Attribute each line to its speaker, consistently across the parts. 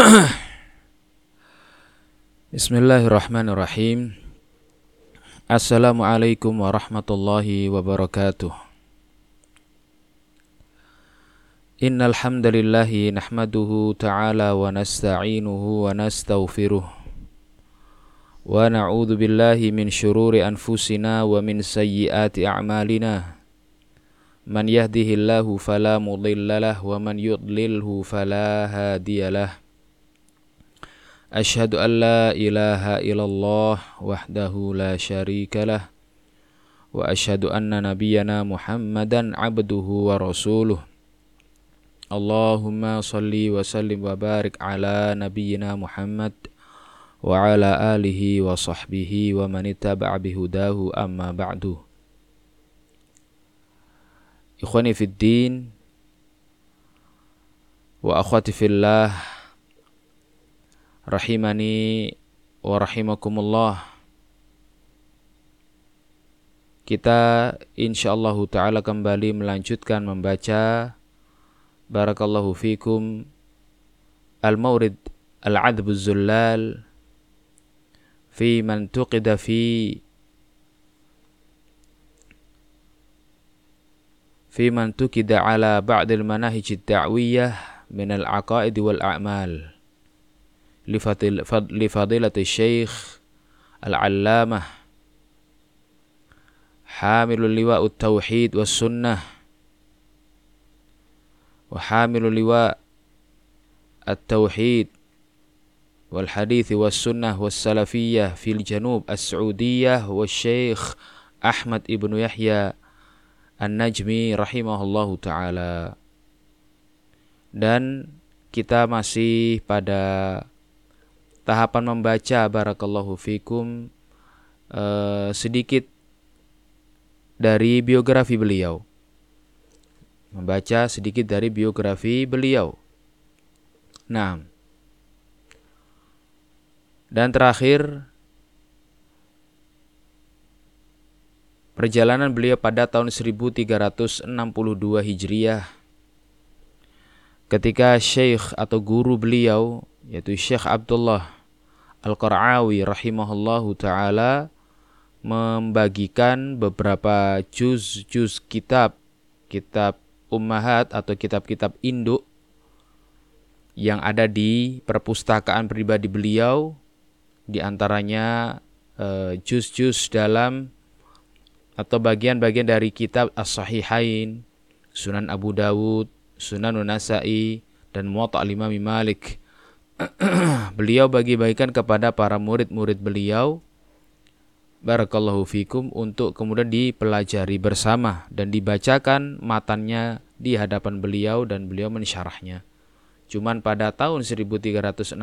Speaker 1: Bismillahirrahmanirrahim. Assalamualaikum warahmatullahi wabarakatuh. Innal hamdalillahi nahmaduhu ta'ala wa nasta'inuhu wa nastaghfiruh. Wa na'udzu billahi min shururi anfusina wa min sayyiati a'malina. Man yahdihillahu fala mudhillalah wa man yudlilhu fala. أشهد أن لا إله إلا الله وحده لا شريك له وأشهد أن نبينا محمدا عبده ورسوله. اللهم صل وسلم وبارك على نبينا محمد وعلى آله وصحبه ومن اتبع بهداه. أما بعد إخواني في الدين وأخواتي في الله rahimani wa rahimakumullah. Kita insyaallah taala kembali melanjutkan membaca barakallahu fikum Al-Maurid Al-Adb Zullal fi man tuqida fi fi man tuqida ala ba'd al-manahij ad-da'wiyah min al-aqaid wal a'mal lifadilati syekh al-allamah hamilul liwa tauhid was sunnah wa hamilul liwa at-tauhid hadith was sunnah was salafiyah fil janub Saudiyah syekh Ahmad An-Najmi taala dan kita masih pada tahapan membaca barakallahu fikum uh, sedikit dari biografi beliau. Membaca sedikit dari biografi beliau. Nah. Dan terakhir perjalanan beliau pada tahun 1362 Hijriah ketika syekh atau guru beliau yaitu Syekh Abdullah Al-Qara'awi rahimahullahu taala membagikan beberapa juz-juz kitab kitab ummahat atau kitab-kitab induk yang ada di perpustakaan pribadi beliau di antaranya uh, juz-juz dalam atau bagian-bagian dari kitab As-Sahihain, Sunan Abu Dawud, Sunan Nasai dan Muwatta Imam Malik beliau bagi-bagikan kepada para murid-murid beliau barakallahu fikum untuk kemudian dipelajari bersama dan dibacakan matannya di hadapan beliau dan beliau mensyarahnya. Cuman pada tahun 1362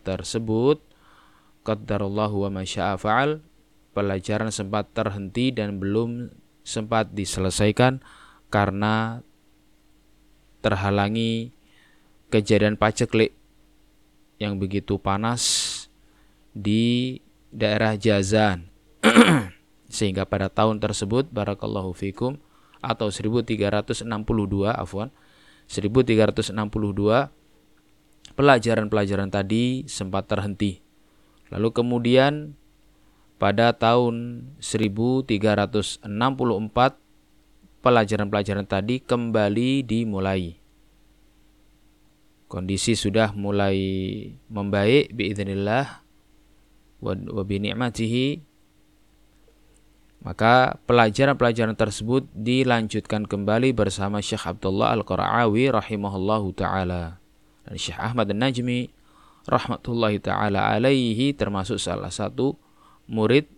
Speaker 1: tersebut qaddarallahu wa masya'a fa'al pelajaran sempat terhenti dan belum sempat diselesaikan karena terhalangi kejadian paceklik yang begitu panas di daerah Jazan. Sehingga pada tahun tersebut barakallahu fikum atau 1362 afwan 1362 pelajaran-pelajaran tadi sempat terhenti. Lalu kemudian pada tahun 1364 pelajaran-pelajaran tadi kembali dimulai kondisi sudah mulai membaik biidznillah wa bi ni'matihi maka pelajaran-pelajaran tersebut dilanjutkan kembali bersama Syekh Abdullah Al-Qara'awi rahimahullahu taala dan Syekh Ahmad An-Najmi rahmatullahi taala alaihi termasuk salah satu murid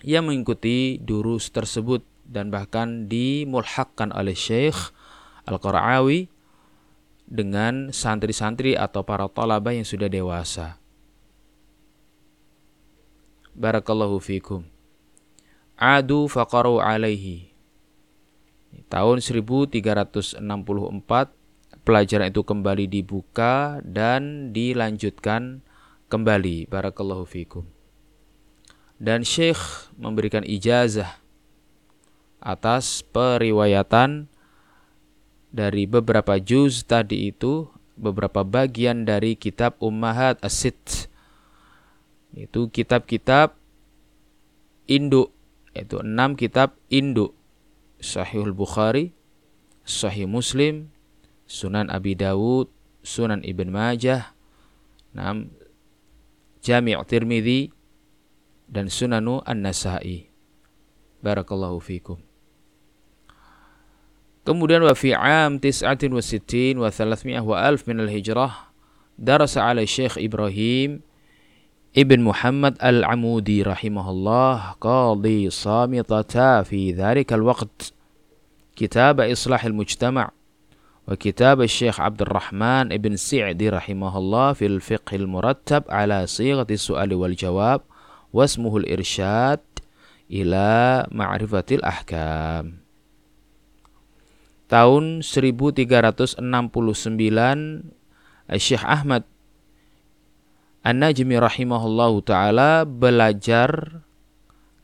Speaker 1: yang mengikuti durus tersebut dan bahkan dimulhakkan oleh Syekh Al-Qara'awi dengan santri-santri atau para talabah yang sudah dewasa. Barakallahu fikum. Adu faqaru alaihi. Tahun 1364 pelajaran itu kembali dibuka dan dilanjutkan kembali. Barakallahu fikum. Dan Syekh memberikan ijazah atas periwayatan dari beberapa juz tadi itu beberapa bagian dari kitab Ummahat Asit. Itu kitab-kitab induk, yaitu enam kitab induk. Sahihul Bukhari, Sahih Muslim, Sunan Abi Dawud, Sunan Ibn Majah, Nam Jami' Tirmidzi dan Sunanu An-Nasa'i. Barakallahu fikum. Kemudian wa fi 'am 69 wa 300 wa alf min al-hijrah darasa 'ala Syekh Ibrahim Ibn Muhammad Al-Amudi rahimahullah qadi samitata fi dhalika al-waqt kitab Islah al-Mujtama' وكتاب الشيخ عبد الرحمن بن سعدي رحمه الله في الفقه المرتب على صيغة السؤال والجواب واسمه الإرشاد إلى معرفة الأحكام tahun 1369 Syekh Ahmad An-Najmi rahimahullahu taala belajar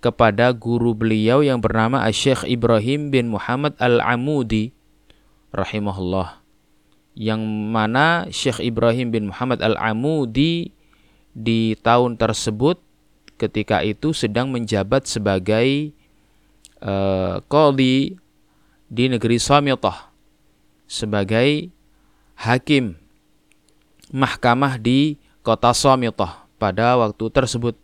Speaker 1: kepada guru beliau yang bernama Syekh Ibrahim bin Muhammad Al-Amudi rahimahullah yang mana Syekh Ibrahim bin Muhammad Al-Amudi di tahun tersebut ketika itu sedang menjabat sebagai uh, qadi di negeri Samitah sebagai hakim mahkamah di kota Samitah pada waktu tersebut.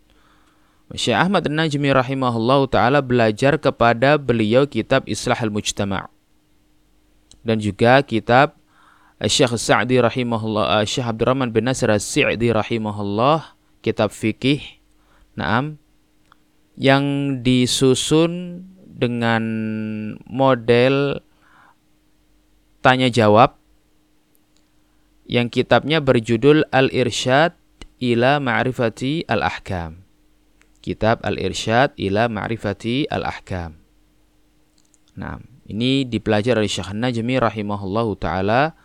Speaker 1: Syekh Ahmad An-Najmi rahimahullah taala belajar kepada beliau kitab Islah al-Mujtama' dan juga kitab Syekh Sa'di rahimahullah Syekh Abdurrahman bin Nasir As-Sa'di rahimahullah kitab fikih Naam yang disusun dengan model tanya jawab yang kitabnya berjudul Al-Irsyad ila Ma'rifati Al-Ahkam. Kitab Al-Irsyad ila Ma'rifati Al-Ahkam. Nah, ini dipelajari oleh Syekh Najmi rahimahullahu taala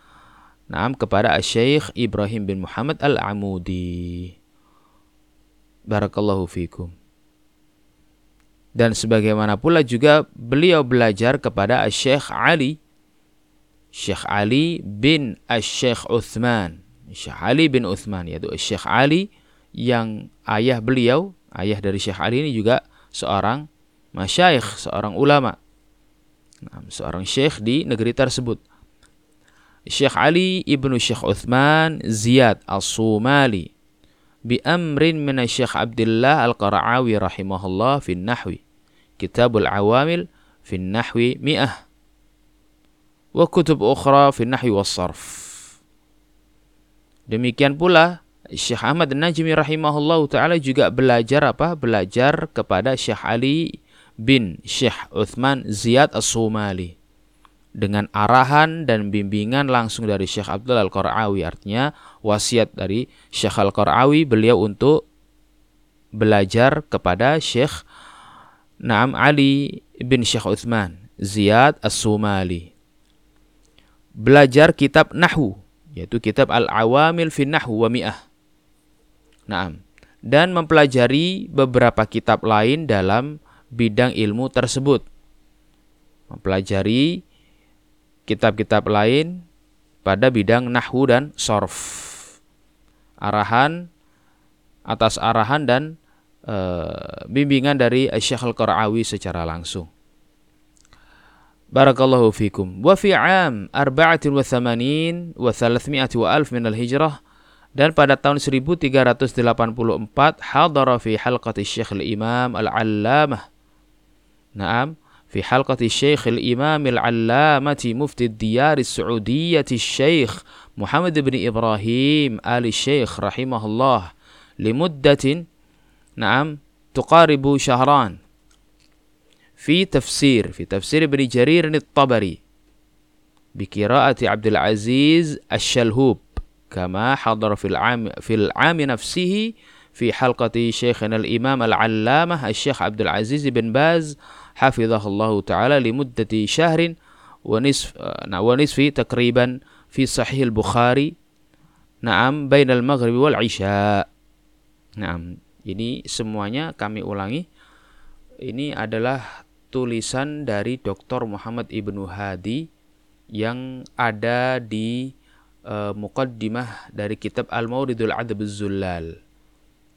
Speaker 1: Naam kepada Syekh Ibrahim bin Muhammad Al-Amudi. Barakallahu fikum. Dan sebagaimana pula juga beliau belajar kepada Syekh Ali. Syekh Ali bin Syekh Uthman. Syekh Ali bin Uthman yaitu Syekh Ali yang ayah beliau. Ayah dari Syekh Ali ini juga seorang masyayikh seorang ulama. Seorang syekh di negeri tersebut. Syekh Ali ibnu Syekh Uthman Ziyad bi amrin min Syekh Abdullah Al-Qara'awi rahimahullah fi nahwi. Kitabul Awamil fi nahwi mi'ah. Wa kutub ukhra fi nahwi was sarf. Demikian pula Syekh Ahmad Najmi rahimahullah taala juga belajar apa? Belajar kepada Syekh Ali bin Syekh Uthman Ziyad As-Sumali dengan arahan dan bimbingan langsung dari Syekh Abdul Al-Qarawi artinya wasiat dari Syekh Al-Qarawi beliau untuk belajar kepada Syekh Naam Ali bin Syekh Uthman Ziyad As-Sumali. Belajar kitab Nahu yaitu kitab Al-Awamil fi Nahu wa Mi'ah. Naam. Dan mempelajari beberapa kitab lain dalam bidang ilmu tersebut. Mempelajari kitab-kitab lain pada bidang nahwu dan sorf. Arahan atas arahan dan e, bimbingan dari Syekh Al-Qarawi secara langsung. Barakallahu fikum. Wa fi 'am 84 wa 300 wa alf min al-hijrah dan pada tahun 1384 hadara fi halqati Syekh al-Imam Al-Allamah. Naam, في حلقة الشيخ الإمام العلامة مفتي الديار السعودية الشيخ محمد بن إبراهيم آل الشيخ رحمه الله لمدة نعم تقارب شهران. في تفسير في تفسير ابن جرير الطبري بقراءة عبد العزيز الشلهوب كما حضر في العام في العام نفسه في حلقة شيخنا الإمام العلامة الشيخ عبد العزيز بن باز hafizahullahu taala wa nisf nah wa nisfi takriban fi sahih al-Bukhari na'am bainal maghrib wal isya na'am ini semuanya kami ulangi ini adalah tulisan dari Dr. Muhammad Ibnu Hadi yang ada di uh, muqaddimah dari kitab Al-Mauridul Adab Zullal.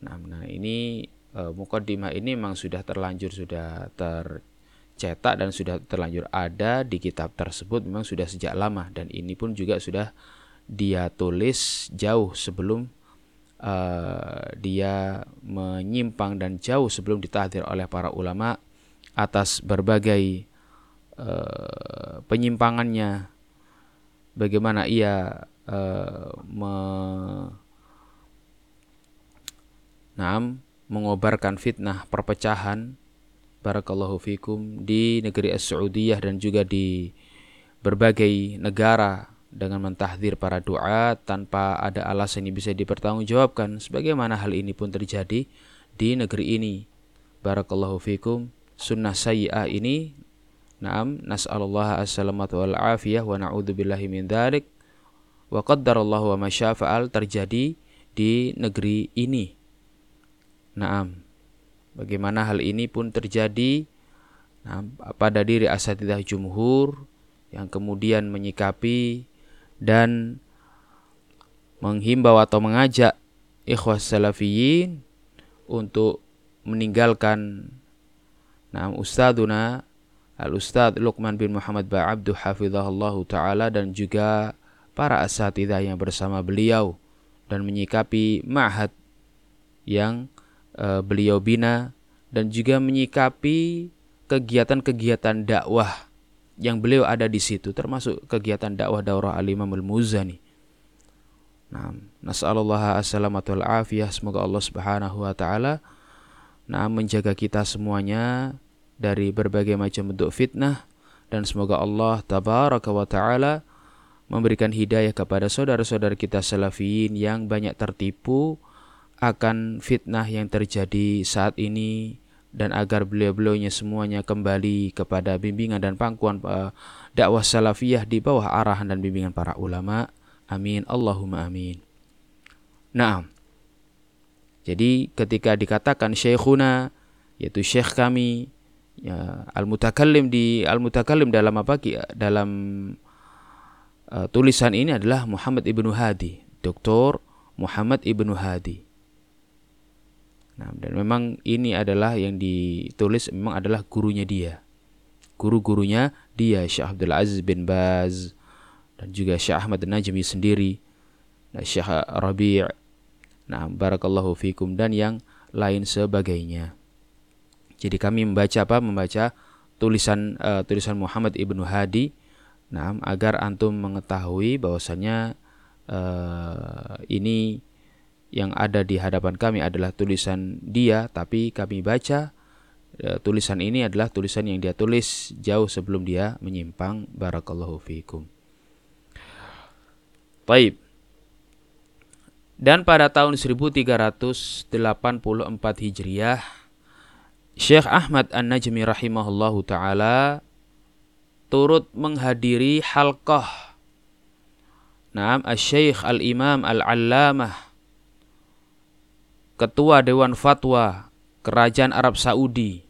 Speaker 1: Nah, nah ini uh, muqaddimah ini memang sudah terlanjur sudah tercetak dan sudah terlanjur ada di kitab tersebut memang sudah sejak lama. Dan ini pun juga sudah dia tulis jauh sebelum uh, dia menyimpang dan jauh sebelum ditahdir oleh para ulama atas berbagai uh, penyimpangannya. Bagaimana ia uh, me Naam, mengobarkan fitnah perpecahan barakallahu fikum di negeri As-Saudiyah dan juga di berbagai negara dengan mentahdir para doa tanpa ada alasan yang bisa dipertanggungjawabkan sebagaimana hal ini pun terjadi di negeri ini barakallahu fikum sunnah sayyi'ah ini Naam, nas'alullah as-salamatu wal afiyah wa na'udzubillahi min dzalik. Wa qaddarallahu wa ma terjadi di negeri ini. Naam. Bagaimana hal ini pun terjadi nah, pada diri asatidah jumhur yang kemudian menyikapi dan menghimbau atau mengajak ikhwas salafiyin untuk meninggalkan nah ustaduna Al-Ustadz Luqman bin Muhammad Ba'abdu hafizahullah ta'ala dan juga para asatidah yang bersama beliau dan menyikapi ma'had yang uh, beliau bina dan juga menyikapi kegiatan-kegiatan dakwah yang beliau ada di situ termasuk kegiatan dakwah daurah al-Imam al-Muzani. Nah, nasallallahu afiyah semoga Allah Subhanahu wa taala nah menjaga kita semuanya dari berbagai macam bentuk fitnah. Dan semoga Allah tabaraka wa taala memberikan hidayah kepada saudara-saudara kita salafiyin yang banyak tertipu akan fitnah yang terjadi saat ini dan agar beliau-beliaunya semuanya kembali kepada bimbingan dan pangkuan uh, dakwah salafiyah di bawah arahan dan bimbingan para ulama. Amin. Allahumma amin. Nah, jadi ketika dikatakan syekhuna yaitu syekh kami ya, al-mutakallim di al-mutakallim dalam apa dalam uh, tulisan ini adalah Muhammad ibnu Hadi, Dr. Muhammad ibnu Hadi. Nah, dan memang ini adalah yang ditulis memang adalah gurunya dia. Guru-gurunya dia Syekh Abdul Aziz bin Baz dan juga Syekh Ahmad Najmi sendiri. Nah, Syekh Rabi' Nah, barakallahu fikum dan yang lain sebagainya. Jadi kami membaca apa? Membaca tulisan uh, tulisan Muhammad ibnu Hadi, nah agar antum mengetahui bahwasanya uh, ini yang ada di hadapan kami adalah tulisan dia, tapi kami baca uh, tulisan ini adalah tulisan yang dia tulis jauh sebelum dia menyimpang. Barakallahu fiikum. Baik. Dan pada tahun 1384 Hijriah Syekh Ahmad An-Najmi rahimahullahu taala turut menghadiri halqah Naam Al-Syekh Al-Imam Al-Allamah Ketua Dewan Fatwa Kerajaan Arab Saudi.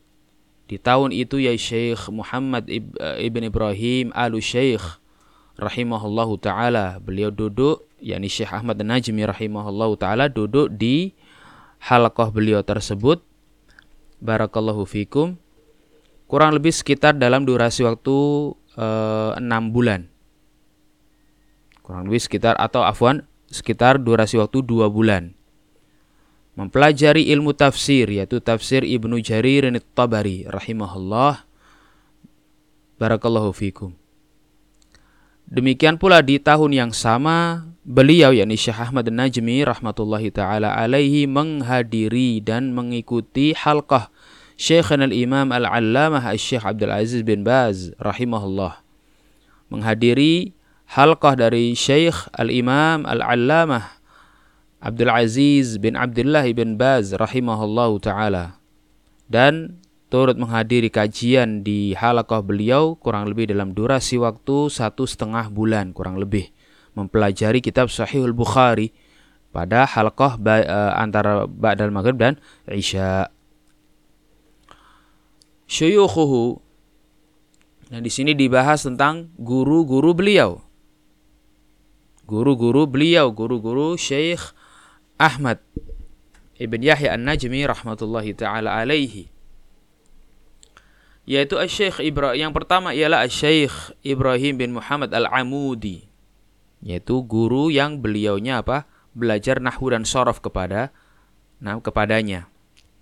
Speaker 1: Di tahun itu ya Syekh Muhammad Ibn Ibrahim Al-Syekh rahimahullahu taala. Beliau duduk yakni Syekh Ahmad An-Najmi rahimahullahu taala duduk di halqah beliau tersebut. Barakallahu fikum. Kurang lebih sekitar dalam durasi waktu eh, enam 6 bulan. Kurang lebih sekitar atau afwan sekitar durasi waktu dua bulan mempelajari ilmu tafsir yaitu tafsir Ibnu Jarir Tabari rahimahullah. Barakallahu fikum. Demikian pula di tahun yang sama beliau yakni Syekh Ahmad Najmi rahmatullahi taala alaihi menghadiri dan mengikuti halqah Syekh al-Imam al-Allamah Syekh Abdul Aziz bin Baz rahimahullah. Menghadiri halqah dari Syekh al-Imam al-Allamah Abdul Aziz bin Abdullah bin Baz rahimahullah taala dan turut menghadiri kajian di halakah beliau kurang lebih dalam durasi waktu satu setengah bulan kurang lebih mempelajari kitab Sahihul Bukhari pada halakah uh, antara Ba'dal Maghrib dan Isya. Syuyukhuhu Nah, di sini dibahas tentang guru-guru beliau. guru-guru beliau, guru-guru Syekh Ahmad Ibn Yahya An-Najmi rahmatullahi taala alaihi. Yaitu Syekh Ibrahim yang pertama ialah Syekh Ibrahim bin Muhammad Al-Amudi. Yaitu guru yang beliaunya apa? belajar nahwu dan sorof kepada nah kepadanya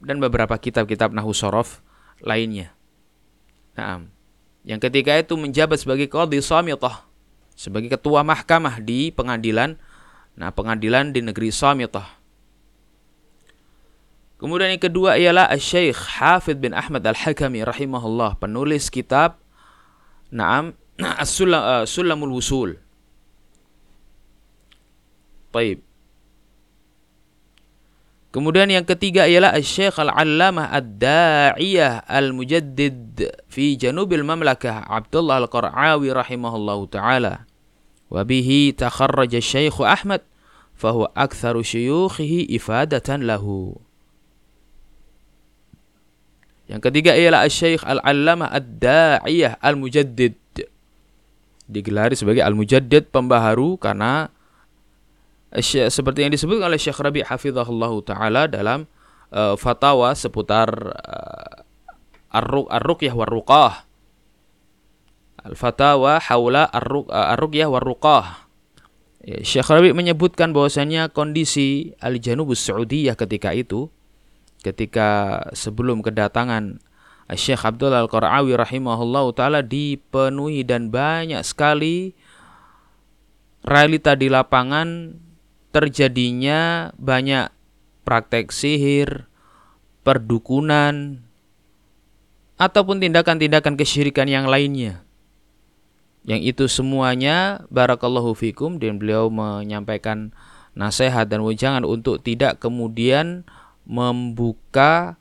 Speaker 1: dan beberapa kitab-kitab nahwu sorof lainnya. Nah, yang ketiga itu menjabat sebagai qadhi samitah sebagai ketua mahkamah di pengadilan Nah, pengadilan di negeri Samitah. Kemudian yang kedua ialah Syekh Hafid bin Ahmad Al-Hakami rahimahullah, penulis kitab Naam As-Sulamul uh, Wusul. Baik. Kemudian yang ketiga ialah Syekh Al-Allamah Ad-Da'iyah Al-Mujaddid fi Janubil Mamlakah Abdullah Al-Qur'awi rahimahullahu taala. Wabihi takharraja Syekh Ahmad fahuwa aktsaru syuyukhihi ifadatan lahu. Yang ketiga ialah Syekh Al-Allamah Ad-Da'iyah Al-Mujaddid. Digelari sebagai Al-Mujaddid pembaharu karena seperti yang disebut oleh Syekh Rabi hafizahullah taala dalam eh, uh, fatwa seputar uh, ar-ruqyah war ruqah. Al-fatawa Hawla eh, ar-ruqyah war ruqah. Syekh Rabi menyebutkan bahwasanya kondisi Al-Janubus Saudiyah ketika itu ketika sebelum kedatangan Syekh Abdul Al-Qarawi rahimahullah taala dipenuhi dan banyak sekali realita di lapangan terjadinya banyak praktek sihir, perdukunan ataupun tindakan-tindakan kesyirikan yang lainnya yang itu semuanya barakallahu fikum dan beliau menyampaikan nasihat dan wejangan untuk tidak kemudian membuka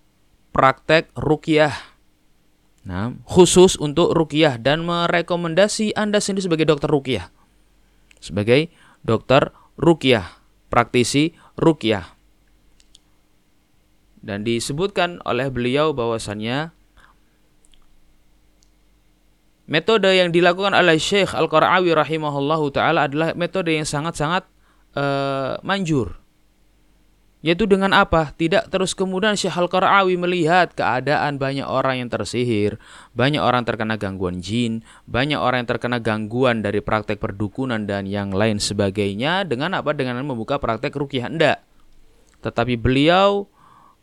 Speaker 1: praktek rukyah. Nah, khusus untuk rukyah dan merekomendasi Anda sendiri sebagai dokter rukyah. Sebagai dokter rukyah, praktisi rukyah. Dan disebutkan oleh beliau bahwasannya Metode yang dilakukan oleh Syekh Al-Qarawi rahimahullahu taala adalah metode yang sangat-sangat uh, manjur. Yaitu dengan apa? Tidak terus kemudian Syekh Al-Qarawi melihat keadaan banyak orang yang tersihir, banyak orang terkena gangguan jin, banyak orang yang terkena gangguan dari praktek perdukunan dan yang lain sebagainya dengan apa? Dengan membuka praktek rukyah. Enggak. Tetapi beliau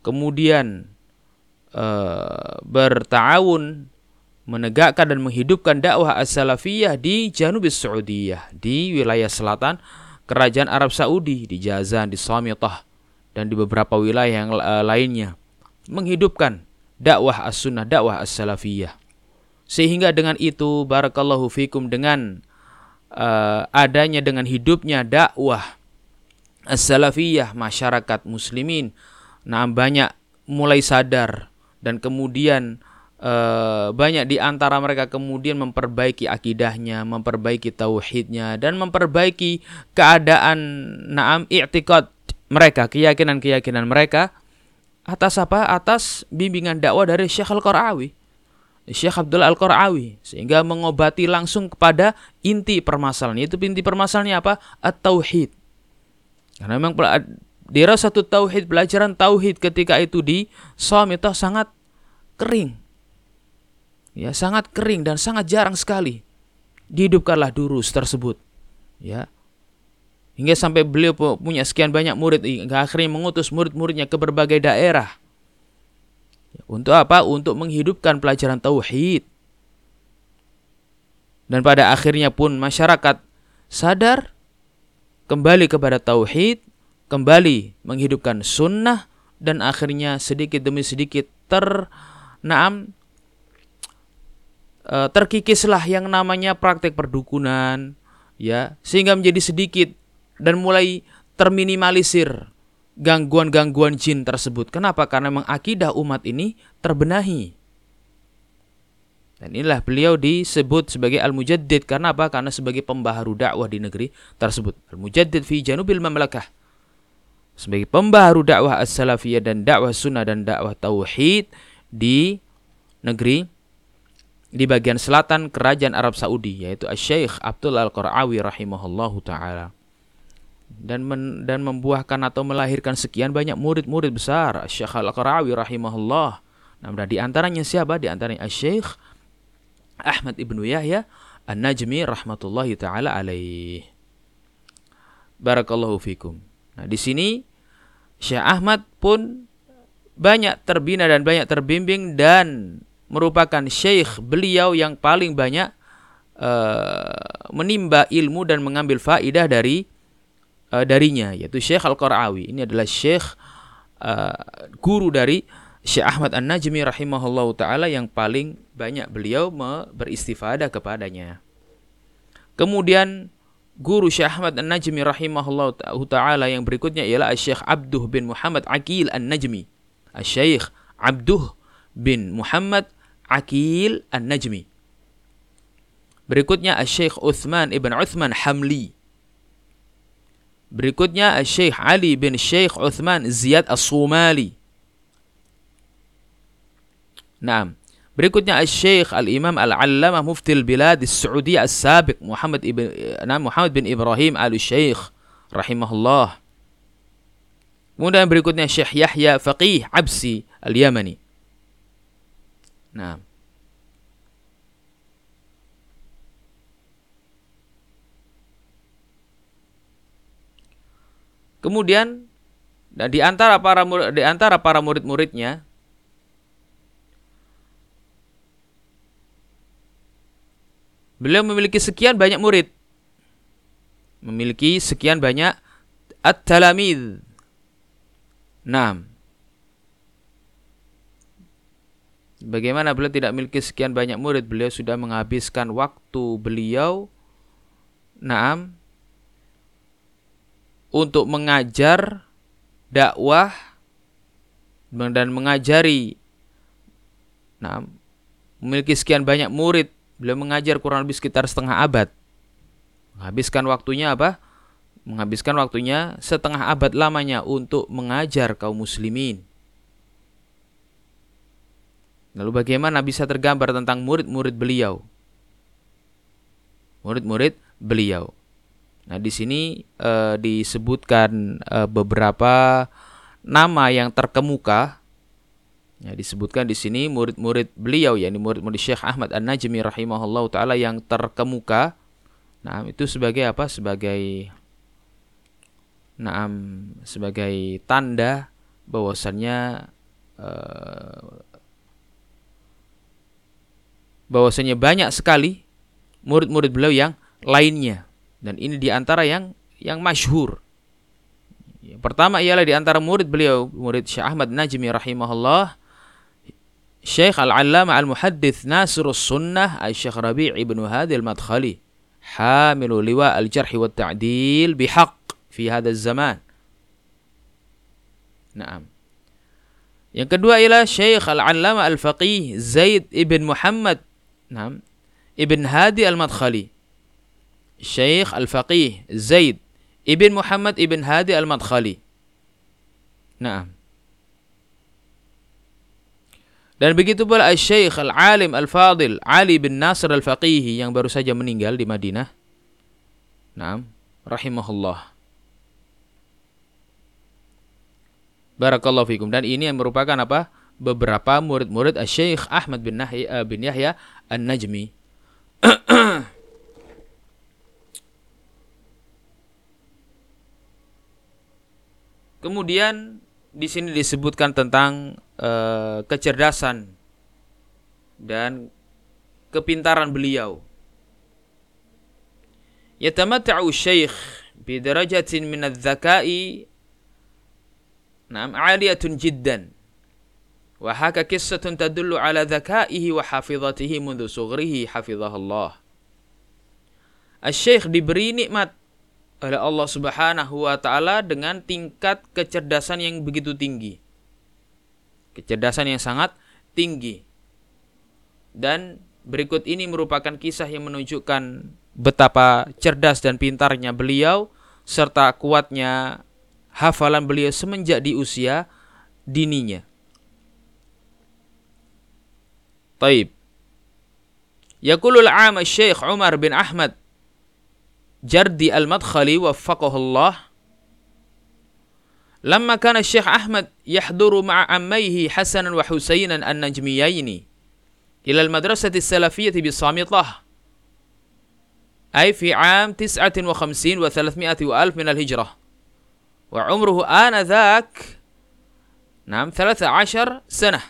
Speaker 1: kemudian uh, bertawun menegakkan dan menghidupkan dakwah as-salafiyah di Janubis Saudiyah, di wilayah selatan kerajaan Arab Saudi, di Jazan, di Samitah, dan di beberapa wilayah yang uh, lainnya. Menghidupkan dakwah as-sunnah, dakwah as-salafiyah. Sehingga dengan itu, barakallahu fikum dengan uh, adanya dengan hidupnya dakwah as-salafiyah masyarakat muslimin, nah banyak mulai sadar dan kemudian Uh, banyak di antara mereka kemudian memperbaiki akidahnya, memperbaiki tauhidnya dan memperbaiki keadaan naam i'tikad mereka, keyakinan-keyakinan mereka atas apa? Atas bimbingan dakwah dari Syekh Al-Qarawi. Syekh Abdul Al-Qarawi sehingga mengobati langsung kepada inti permasalahan. Itu inti permasalahannya apa? At-tauhid. Karena memang dirasa satu tauhid, pelajaran tauhid ketika itu di Samitah sangat kering ya sangat kering dan sangat jarang sekali dihidupkanlah durus tersebut. Ya. Hingga sampai beliau punya sekian banyak murid hingga akhirnya mengutus murid-muridnya ke berbagai daerah. Ya, untuk apa? Untuk menghidupkan pelajaran tauhid. Dan pada akhirnya pun masyarakat sadar kembali kepada tauhid kembali menghidupkan sunnah dan akhirnya sedikit demi sedikit ter naam e, terkikislah yang namanya praktek perdukunan ya sehingga menjadi sedikit dan mulai terminimalisir gangguan-gangguan jin tersebut. Kenapa? Karena memang akidah umat ini terbenahi. Dan inilah beliau disebut sebagai Al-Mujaddid karena apa? Karena sebagai pembaharu dakwah di negeri tersebut. Al-Mujaddid fi Janubil Mamlakah. Sebagai pembaharu dakwah as-salafiyah dan dakwah sunnah dan dakwah tauhid di negeri di bagian selatan kerajaan Arab Saudi yaitu Syekh Abdul Al-Qarawi rahimahullahu taala. dan men, dan membuahkan atau melahirkan sekian banyak murid-murid besar Syekh Al-Qarawi rahimahullah. Nah, di antaranya siapa? Di antaranya Syekh Ahmad Ibnu Yahya An-Najmi rahmatullahi taala alaih. Barakallahu fikum. Nah, di sini Syekh Ahmad pun banyak terbina dan banyak terbimbing dan merupakan syekh beliau yang paling banyak uh, menimba ilmu dan mengambil faidah dari uh, darinya yaitu Syekh Al-Qarawi. Ini adalah syekh uh, guru dari Syekh Ahmad An-Najmi rahimahullahu taala yang paling banyak beliau beristifadah kepadanya. Kemudian guru Syekh Ahmad An-Najmi rahimahullahu taala yang berikutnya ialah Syekh Abduh bin Muhammad Aqil An-Najmi. Syekh Abduh bin Muhammad Akil An-Najmi. Berikutnya Syekh Uthman ibn Uthman Hamli. Berikutnya Syekh Ali bin Syekh Uthman Ziyad As-Sumali. Naam. Berikutnya Syekh Al-Imam Al-Allamah Mufti Al-Bilad As-Saudi As-Sabiq Muhammad ibn Naam Muhammad bin Ibrahim Al-Syekh rahimahullah. Kemudian berikutnya Syekh Yahya Faqih Absi Al-Yamani. Nah. Kemudian nah di antara para di antara para murid-muridnya Beliau memiliki sekian banyak murid. Memiliki sekian banyak at-talamid. Nah, Bagaimana beliau tidak memiliki sekian banyak murid, beliau sudah menghabiskan waktu beliau naam untuk mengajar dakwah dan mengajari naam memiliki sekian banyak murid, beliau mengajar kurang lebih sekitar setengah abad. Menghabiskan waktunya apa? Menghabiskan waktunya setengah abad lamanya untuk mengajar kaum muslimin. Lalu bagaimana bisa tergambar tentang murid-murid beliau? Murid-murid beliau. Nah, di sini e, disebutkan e, beberapa nama yang terkemuka. Ya, disebutkan di sini murid-murid beliau yakni murid-murid Syekh Ahmad An-Najmi rahimahullah taala yang terkemuka. Nah, itu sebagai apa? Sebagai Naam sebagai tanda bahwasannya uh, bahwasanya banyak sekali murid-murid beliau yang lainnya dan ini di antara yang yang masyhur. Yang pertama ialah di antara murid beliau murid Syekh Ahmad Najmi rahimahullah Syekh Al-Alama Al-Muhaddith Nasirus Sunnah Al-Syekh Rabi' Ibn Hadi Al-Madkhali Hamilu liwa al-jarh wa ta'dil bihaq fi hadha zaman Naam. Yang kedua ialah Syekh Al-Allamah Al-Faqih Zaid ibn Muhammad Nah, Ibn Hadi Al-Madkhali, Syekh Al-Faqih Zaid Ibn Muhammad Ibn Hadi Al-Madkhali. Nah. Dan begitu pula Syekh Al-Alim Al-Fadil Ali bin Nasr Al-Faqihi yang baru saja meninggal di Madinah. Nah, rahimahullah. Barakallahu fikum. Dan ini yang merupakan apa? Beberapa murid-murid Syekh Ahmad bin, Nahi, uh, bin Yahya An-Najmi. Kemudian di sini disebutkan tentang uh, kecerdasan dan kepintaran beliau. Yatamatta'u syekh bidarajatin min adz-dzaka'i na'am 'aliyatun jiddan Wahaka kisatun tadullu ala dhakaihi wa hafidhatihi mundu sughrihi hafidhahullah. Asy-Syaikh diberi nikmat oleh Allah Subhanahu wa taala dengan tingkat kecerdasan yang begitu tinggi. Kecerdasan yang sangat tinggi. Dan berikut ini merupakan kisah yang menunjukkan betapa cerdas dan pintarnya beliau serta kuatnya hafalan beliau semenjak di usia dininya. طيب. يقول العام الشيخ عمر بن أحمد جردي المدخلي وفقه الله لما كان الشيخ أحمد يحضر مع عميه حسنا وحسينا النجميين إلى المدرسة السلفية بالصامطة أي في عام تسعة وخمسين وثلاثمائة وألف من الهجرة. وعمره آنذاك نعم ثلاثة عشر سنة.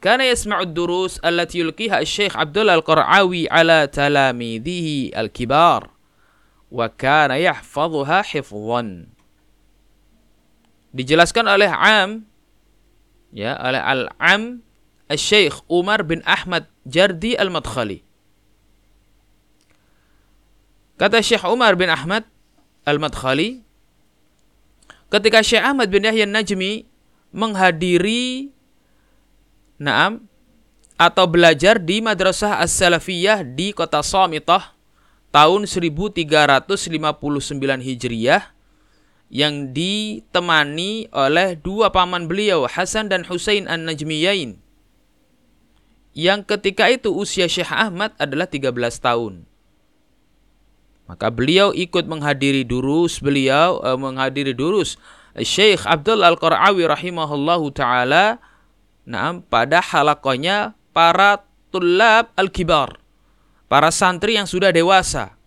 Speaker 1: Karena yasma'ud durus allati yulqiha Syekh Abdullah Al-Qarawi ala talamidhihi al-kibar wa kana yahfadhuha. Dijelaskan oleh Am ya oleh Al-Am Syekh Umar bin Ahmad Jardi Al-Madkhali. Kata Syekh Umar bin Ahmad Al-Madkhali ketika Syekh Ahmad bin Yahya Najmi menghadiri Naam atau belajar di Madrasah As-Salafiyah di kota Samitah tahun 1359 Hijriah yang ditemani oleh dua paman beliau Hasan dan Husain An-Najmiyain yang ketika itu usia Syekh Ahmad adalah 13 tahun. Maka beliau ikut menghadiri durus beliau eh, menghadiri durus Syekh Abdul Al-Qarawi rahimahullahu taala nah, pada halakonya para tulab al-kibar, para santri yang sudah dewasa.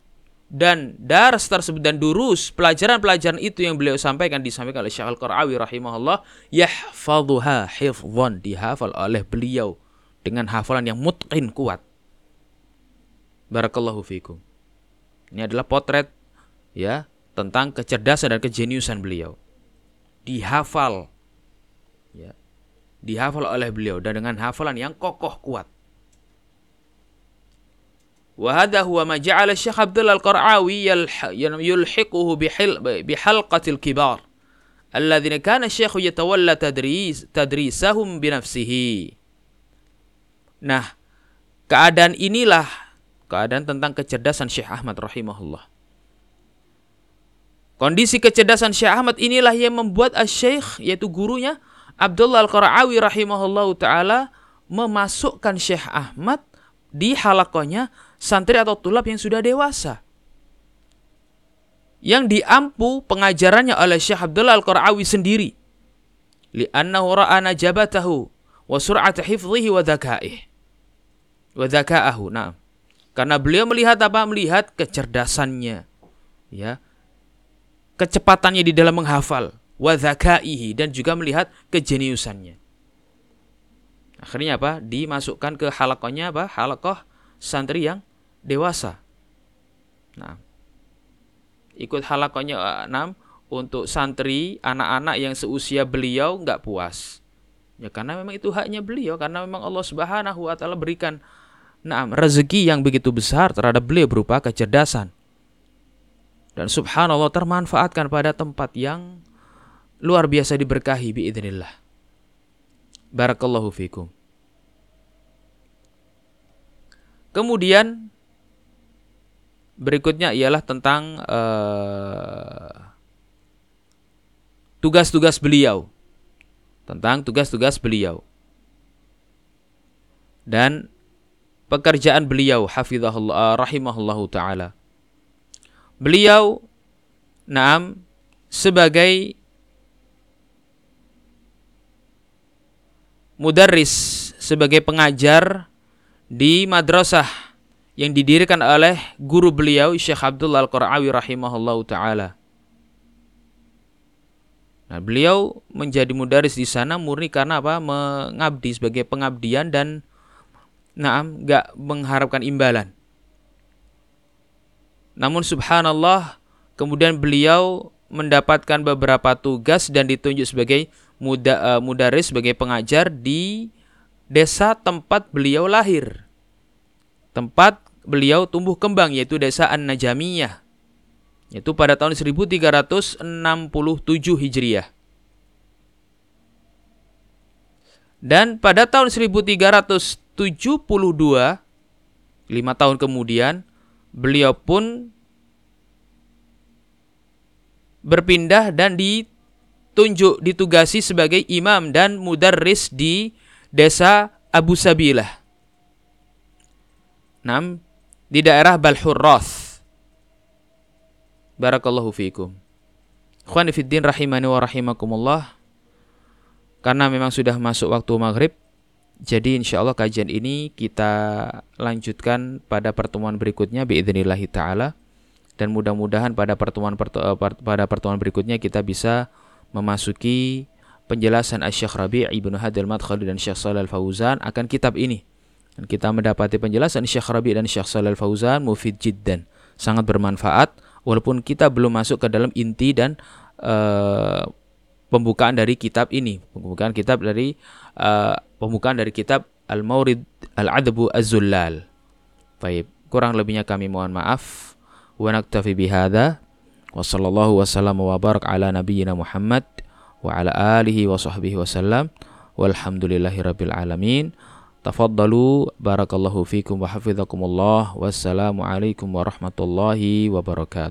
Speaker 1: Dan dars tersebut dan durus, pelajaran-pelajaran itu yang beliau sampaikan disampaikan oleh Syekh Al-Qarawi rahimahullah, yahfadhuha hifdhan, dihafal oleh beliau dengan hafalan yang mutqin kuat. Barakallahu fikum. Ini adalah potret ya tentang kecerdasan dan kejeniusan beliau. Dihafal ya Dihafal oleh beliau dan dengan hafalan yang kokoh kuat. وهذا هو ما جعل الشيخ عبد الله القرعاوي يلحقه بحلقة الكبار الذين كان الشيخ يتولى تدريس تدريسهم بنفسه. Nah, keadaan inilah keadaan tentang kecerdasan Syekh Ahmad rahimahullah. Kondisi kecerdasan Syekh Ahmad inilah yang membuat Syekh yaitu gurunya Abdullah Al-Qara'awi rahimahullah taala memasukkan Syekh Ahmad di halakonya santri atau tulab yang sudah dewasa. Yang diampu pengajarannya oleh Syekh Abdullah Al-Qara'awi sendiri. Li'annahu ra'a najabatahu wa sur'ata hifdhihi wa dhaka'ih. Wa dhaka'ahu. Nah. Karena beliau melihat apa? Melihat kecerdasannya. Ya. Kecepatannya di dalam menghafal. Wadhakaihi. Dan juga melihat kejeniusannya. Akhirnya apa? Dimasukkan ke halakohnya apa? Halakoh santri yang dewasa. Nah. Ikut halakohnya enam untuk santri anak-anak yang seusia beliau nggak puas. Ya karena memang itu haknya beliau karena memang Allah Subhanahu wa taala berikan nah, rezeki yang begitu besar terhadap beliau berupa kecerdasan. Dan subhanallah termanfaatkan pada tempat yang luar biasa diberkahi biidznillah. Barakallahu fikum. Kemudian berikutnya ialah tentang uh, tugas-tugas beliau. Tentang tugas-tugas beliau. Dan pekerjaan beliau hafizahullah rahimahullahu taala. Beliau naam sebagai mudarris sebagai pengajar di madrasah yang didirikan oleh guru beliau Syekh Abdullah Al-Qarawi rahimahullahu taala. Nah, beliau menjadi mudaris di sana murni karena apa? Mengabdi sebagai pengabdian dan Naam, gak mengharapkan imbalan. Namun subhanallah, kemudian beliau mendapatkan beberapa tugas dan ditunjuk sebagai muda, uh, mudaris sebagai pengajar di desa tempat beliau lahir. Tempat beliau tumbuh kembang yaitu desa An-Najamiyah. Yaitu pada tahun 1367 Hijriah. Dan pada tahun 1300 72 lima tahun kemudian beliau pun berpindah dan ditunjuk ditugasi sebagai imam dan mudarris di desa Abu Sabilah. 6. Di daerah Balhurrath. Barakallahu fiikum. Khwanifiddin rahimani wa rahimakumullah. Karena memang sudah masuk waktu maghrib, jadi insya Allah kajian ini kita lanjutkan pada pertemuan berikutnya biidznillahi ta'ala. Dan mudah-mudahan pada pertemuan eh, pada pertemuan berikutnya kita bisa memasuki penjelasan Asy-Syaikh Rabi' Ibnu Hadil Madkhali dan Syekh Shalal Fauzan akan kitab ini. Dan kita mendapati penjelasan Syekh Rabi' dan Syekh Shalal Fauzan mufid jiddan, sangat bermanfaat walaupun kita belum masuk ke dalam inti dan uh, pembukaan dari kitab ini, pembukaan kitab dari uh, pembukaan dari kitab Al-Maurid Al-Adbu Az-Zullal. Baik, kurang lebihnya kami mohon maaf. Wa naktafi bihadza wa sallallahu wasallam wa barak ala nabiyyina Muhammad wa ala alihi wa sahbihi wasallam walhamdulillahi rabbil alamin. Tafaddalu barakallahu fikum wa alaikum warahmatullahi wabarakatuh.